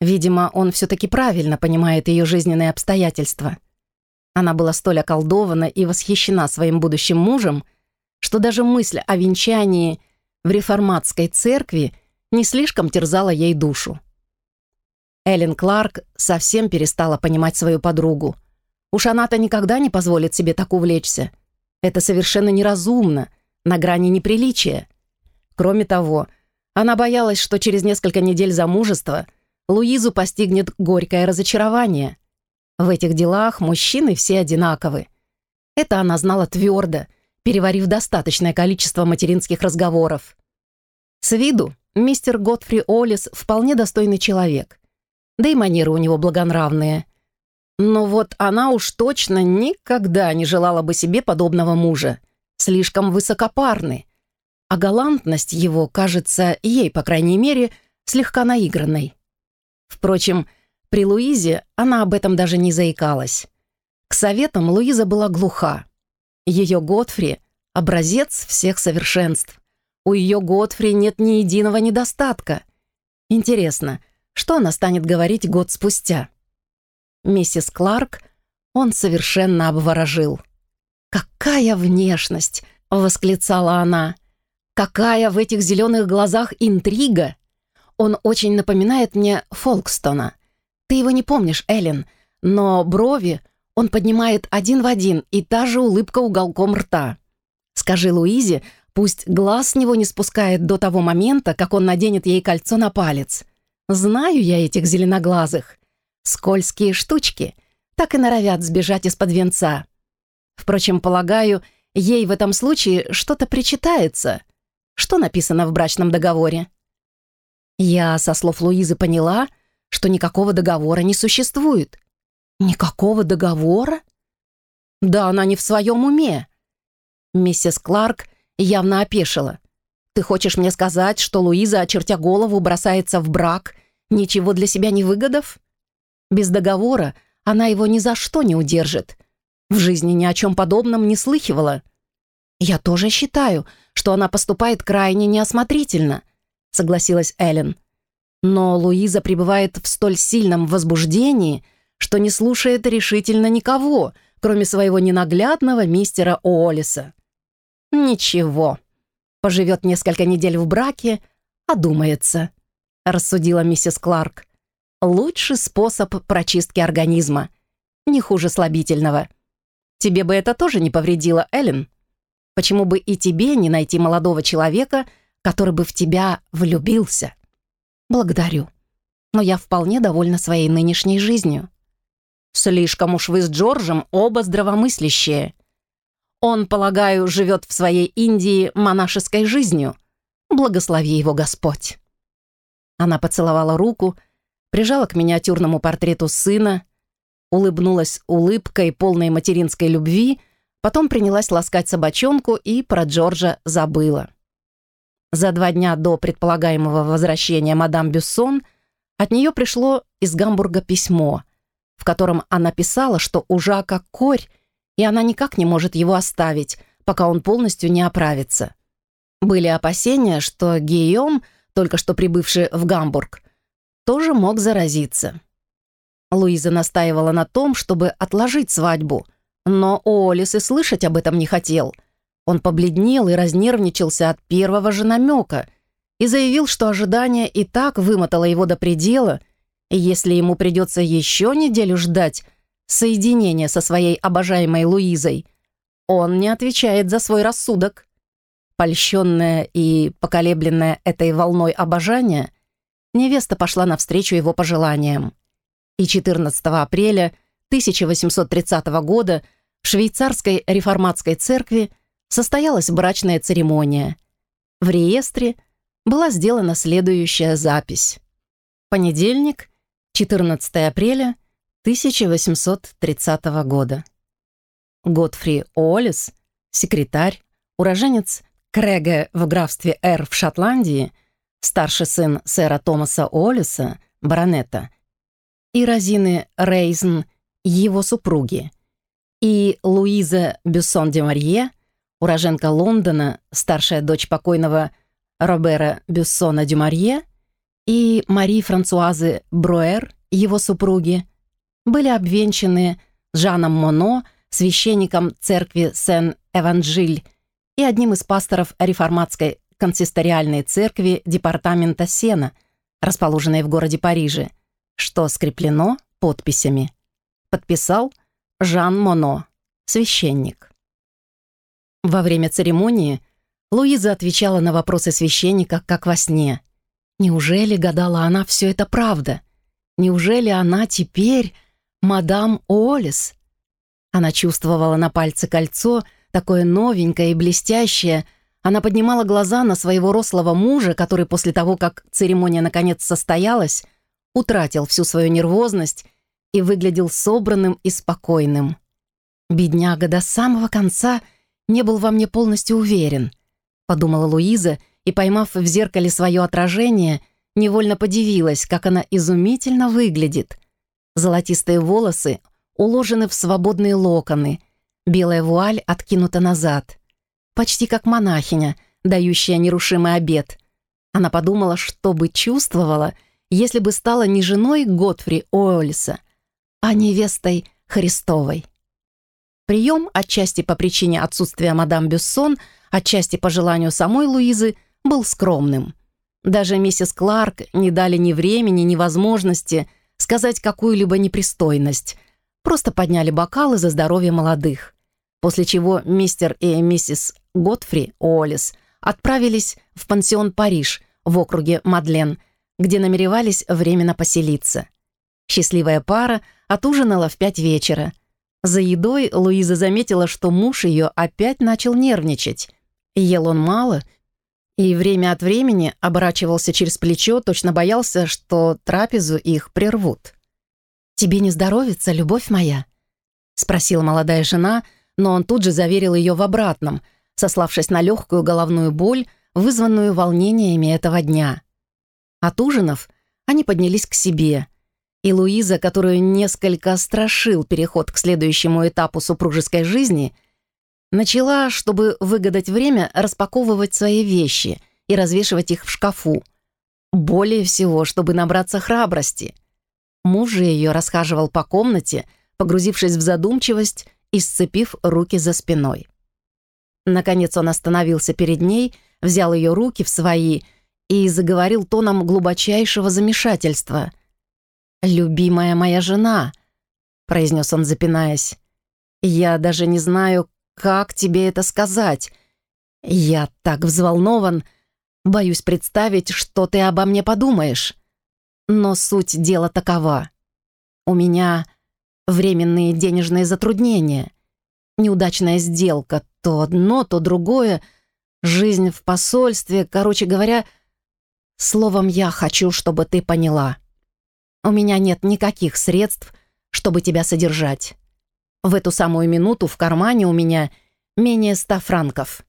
Видимо, он все-таки правильно понимает ее жизненные обстоятельства. Она была столь околдована и восхищена своим будущим мужем, что даже мысль о венчании в реформатской церкви не слишком терзала ей душу. Эллен Кларк совсем перестала понимать свою подругу. Уж она-то никогда не позволит себе так увлечься. Это совершенно неразумно, на грани неприличия. Кроме того, она боялась, что через несколько недель замужества Луизу постигнет горькое разочарование. В этих делах мужчины все одинаковы. Это она знала твердо — переварив достаточное количество материнских разговоров. С виду мистер Готфри Олис вполне достойный человек. Да и манеры у него благонравные. Но вот она уж точно никогда не желала бы себе подобного мужа. Слишком высокопарный. А галантность его кажется ей, по крайней мере, слегка наигранной. Впрочем, при Луизе она об этом даже не заикалась. К советам Луиза была глуха. Ее Готфри — образец всех совершенств. У ее Готфри нет ни единого недостатка. Интересно, что она станет говорить год спустя? Миссис Кларк он совершенно обворожил. «Какая внешность!» — восклицала она. «Какая в этих зеленых глазах интрига! Он очень напоминает мне Фолкстона. Ты его не помнишь, Эллен, но брови он поднимает один в один, и та же улыбка уголком рта. Скажи Луизе, пусть глаз с него не спускает до того момента, как он наденет ей кольцо на палец. Знаю я этих зеленоглазых. Скользкие штучки так и норовят сбежать из-под венца. Впрочем, полагаю, ей в этом случае что-то причитается. Что написано в брачном договоре? Я, со слов Луизы, поняла, что никакого договора не существует. Никакого договора? Да она не в своем уме. Миссис Кларк явно опешила. Ты хочешь мне сказать, что Луиза, очертя голову, бросается в брак, ничего для себя не выгодав? Без договора она его ни за что не удержит. В жизни ни о чем подобном не слыхивала. Я тоже считаю, что она поступает крайне неосмотрительно, согласилась Эллен. Но Луиза пребывает в столь сильном возбуждении, что не слушает решительно никого, кроме своего ненаглядного мистера Уоллиса. «Ничего, поживет несколько недель в браке, одумается», — рассудила миссис Кларк. «Лучший способ прочистки организма, не хуже слабительного. Тебе бы это тоже не повредило, Эллен? Почему бы и тебе не найти молодого человека, который бы в тебя влюбился?» «Благодарю, но я вполне довольна своей нынешней жизнью». Слишком уж вы с Джорджем оба здравомыслящие. Он, полагаю, живет в своей Индии монашеской жизнью. Благослови его Господь. Она поцеловала руку, прижала к миниатюрному портрету сына, улыбнулась улыбкой полной материнской любви, потом принялась ласкать собачонку и про Джорджа забыла. За два дня до предполагаемого возвращения мадам Бюссон от нее пришло из Гамбурга письмо — в котором она писала, что у Жака корь, и она никак не может его оставить, пока он полностью не оправится. Были опасения, что Гийом, только что прибывший в Гамбург, тоже мог заразиться. Луиза настаивала на том, чтобы отложить свадьбу, но Олис и слышать об этом не хотел. Он побледнел и разнервничался от первого же намека и заявил, что ожидание и так вымотало его до предела — если ему придется еще неделю ждать соединения со своей обожаемой Луизой, он не отвечает за свой рассудок. Польщенная и поколебленная этой волной обожания, невеста пошла навстречу его пожеланиям. И 14 апреля 1830 года в швейцарской реформатской церкви состоялась брачная церемония. В реестре была сделана следующая запись. Понедельник, 14 апреля 1830 года. Готфри Уоллес, секретарь, уроженец Креге в графстве Эр в Шотландии, старший сын сэра Томаса Уоллеса, баронета, и Розины Рейзен, его супруги, и Луиза Бюссон де Марье, уроженка Лондона, старшая дочь покойного Робера Бюссона де Марье, и Мари Франсуазы Бруэр, его супруги, были обвенчаны Жаном Моно, священником церкви Сен-Эванжиль и одним из пасторов реформатской консисториальной церкви департамента Сена, расположенной в городе Париже, что скреплено подписями. Подписал Жан Моно, священник. Во время церемонии Луиза отвечала на вопросы священника, как во сне. Неужели, гадала она, все это правда? Неужели она теперь мадам Уоллес? Она чувствовала на пальце кольцо, такое новенькое и блестящее. Она поднимала глаза на своего рослого мужа, который после того, как церемония наконец состоялась, утратил всю свою нервозность и выглядел собранным и спокойным. «Бедняга до самого конца не был во мне полностью уверен», подумала Луиза и, поймав в зеркале свое отражение, невольно подивилась, как она изумительно выглядит. Золотистые волосы уложены в свободные локоны, белая вуаль откинута назад. Почти как монахиня, дающая нерушимый обед. Она подумала, что бы чувствовала, если бы стала не женой Готфри Уоллиса, а невестой Христовой. Прием, отчасти по причине отсутствия мадам Бюссон, отчасти по желанию самой Луизы, был скромным. Даже миссис Кларк не дали ни времени, ни возможности сказать какую-либо непристойность – Просто подняли бокалы за здоровье молодых. После чего мистер и миссис Готфри Уоллес отправились в пансион «Париж» в округе Мадлен, где намеревались временно поселиться. Счастливая пара отужинала в пять вечера. За едой Луиза заметила, что муж ее опять начал нервничать. Ел он мало и время от времени оборачивался через плечо, точно боялся, что трапезу их прервут. «Тебе не здоровится, любовь моя?» — спросила молодая жена, но он тут же заверил ее в обратном, сославшись на легкую головную боль, вызванную волнениями этого дня. От ужинов они поднялись к себе, и Луиза, которую несколько страшил переход к следующему этапу супружеской жизни, начала, чтобы выгадать время, распаковывать свои вещи и развешивать их в шкафу. Более всего, чтобы набраться храбрости — Муж же ее расхаживал по комнате, погрузившись в задумчивость и сцепив руки за спиной. Наконец он остановился перед ней, взял ее руки в свои и заговорил тоном глубочайшего замешательства. «Любимая моя жена», — произнес он, запинаясь, — «я даже не знаю, как тебе это сказать. Я так взволнован, боюсь представить, что ты обо мне подумаешь». Но суть дела такова. У меня временные денежные затруднения, неудачная сделка, то одно, то другое, жизнь в посольстве, короче говоря, словом, я хочу, чтобы ты поняла. У меня нет никаких средств, чтобы тебя содержать. В эту самую минуту в кармане у меня менее ста франков.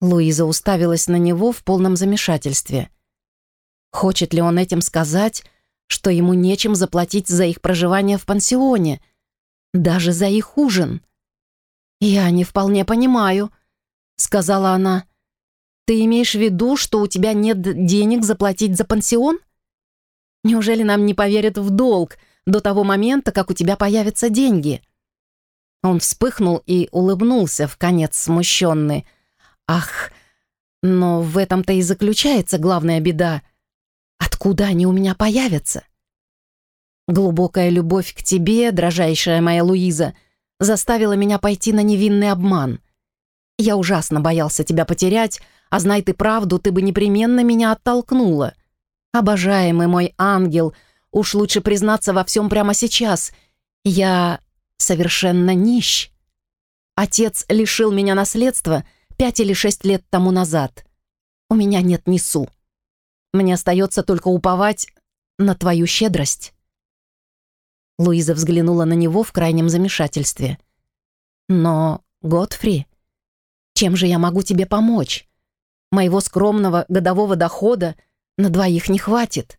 Луиза уставилась на него в полном замешательстве. Хочет ли он этим сказать, что ему нечем заплатить за их проживание в пансионе, даже за их ужин? «Я не вполне понимаю», — сказала она. «Ты имеешь в виду, что у тебя нет денег заплатить за пансион? Неужели нам не поверят в долг до того момента, как у тебя появятся деньги?» Он вспыхнул и улыбнулся, в конец смущенный. «Ах, но в этом-то и заключается главная беда — Откуда они у меня появятся? Глубокая любовь к тебе, дрожайшая моя Луиза, заставила меня пойти на невинный обман. Я ужасно боялся тебя потерять, а знай ты правду, ты бы непременно меня оттолкнула. Обожаемый мой ангел, уж лучше признаться во всем прямо сейчас. Я совершенно нищ. Отец лишил меня наследства пять или шесть лет тому назад. У меня нет ни су. Мне остается только уповать на твою щедрость». Луиза взглянула на него в крайнем замешательстве. «Но, Готфри, Чем же я могу тебе помочь? Моего скромного годового дохода на двоих не хватит.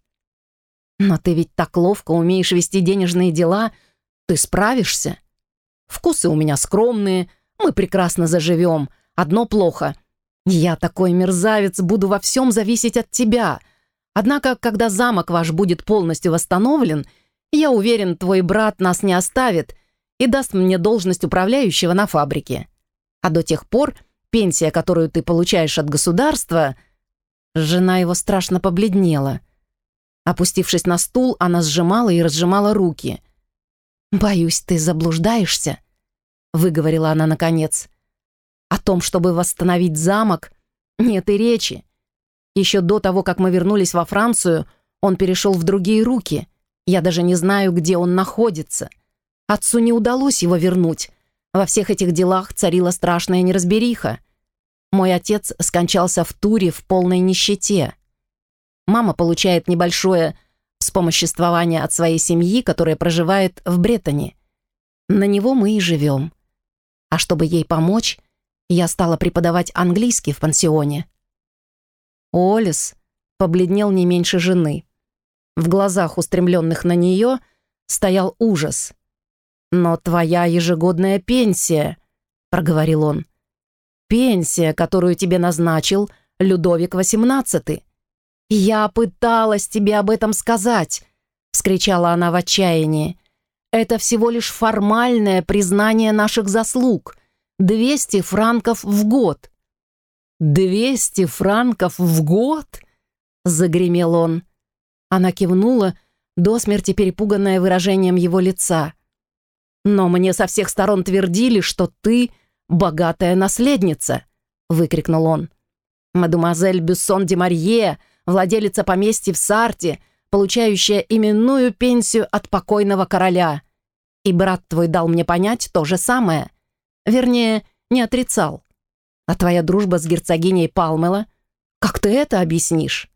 Но ты ведь так ловко умеешь вести денежные дела, ты справишься. Вкусы у меня скромные, мы прекрасно заживем. Одно плохо. Я такой мерзавец, буду во всем зависеть от тебя. Однако, когда замок ваш будет полностью восстановлен, я уверен, твой брат нас не оставит и даст мне должность управляющего на фабрике. А до тех пор пенсия, которую ты получаешь от государства...» Жена его страшно побледнела. Опустившись на стул, она сжимала и разжимала руки. «Боюсь, ты заблуждаешься», — выговорила она наконец. «О том, чтобы восстановить замок, нет и речи. Еще до того, как мы вернулись во Францию, он перешел в другие руки. Я даже не знаю, где он находится. Отцу не удалось его вернуть. Во всех этих делах царила страшная неразбериха. Мой отец скончался в туре в полной нищете. Мама получает небольшое вспомоществование от своей семьи, которая проживает в Бреттоне. На него мы и живем. А чтобы ей помочь, я стала преподавать английский в пансионе. Олис побледнел не меньше жены. В глазах, устремленных на нее, стоял ужас. «Но твоя ежегодная пенсия», — проговорил он, «пенсия, которую тебе назначил Людовик XVIII». «Я пыталась тебе об этом сказать», — вскричала она в отчаянии. «Это всего лишь формальное признание наших заслуг. Двести франков в год». «Двести франков в год?» — загремел он. Она кивнула, до смерти перепуганная выражением его лица. «Но мне со всех сторон твердили, что ты богатая наследница», — выкрикнул он. «Мадемуазель Бюссон де Марье, владелица поместья в Сарте, получающая именную пенсию от покойного короля. И брат твой дал мне понять то же самое. Вернее, не отрицал. А твоя дружба с герцогиней Палмела, как ты это объяснишь?»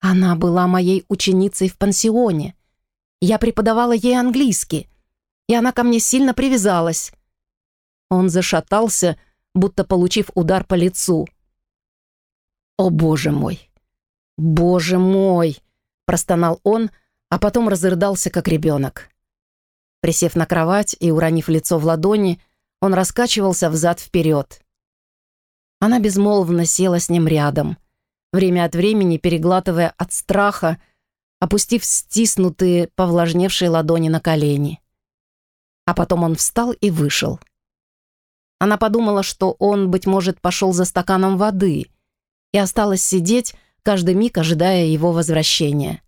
Она была моей ученицей в пансионе. Я преподавала ей английский, и она ко мне сильно привязалась. Он зашатался, будто получив удар по лицу. «О, боже мой! Боже мой!» — простонал он, а потом разрыдался, как ребенок. Присев на кровать и уронив лицо в ладони, он раскачивался взад-вперед. Она безмолвно села с ним рядом — время от времени переглатывая от страха, опустив стиснутые, повлажневшие ладони на колени. А потом он встал и вышел. Она подумала, что он, быть может, пошел за стаканом воды и осталась сидеть, каждый миг ожидая его возвращения.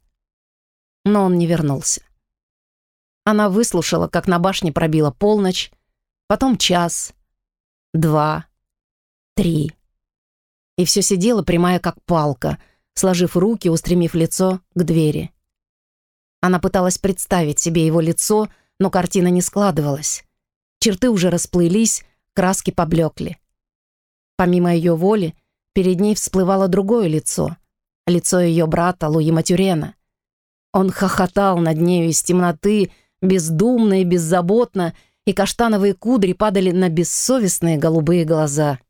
Но он не вернулся. Она выслушала, как на башне пробила полночь, потом час, два, три и все сидела прямая как палка, сложив руки, устремив лицо к двери. Она пыталась представить себе его лицо, но картина не складывалась. Черты уже расплылись, краски поблекли. Помимо ее воли, перед ней всплывало другое лицо, лицо ее брата Луи Матюрена. Он хохотал над нею из темноты, бездумно и беззаботно, и каштановые кудри падали на бессовестные голубые глаза —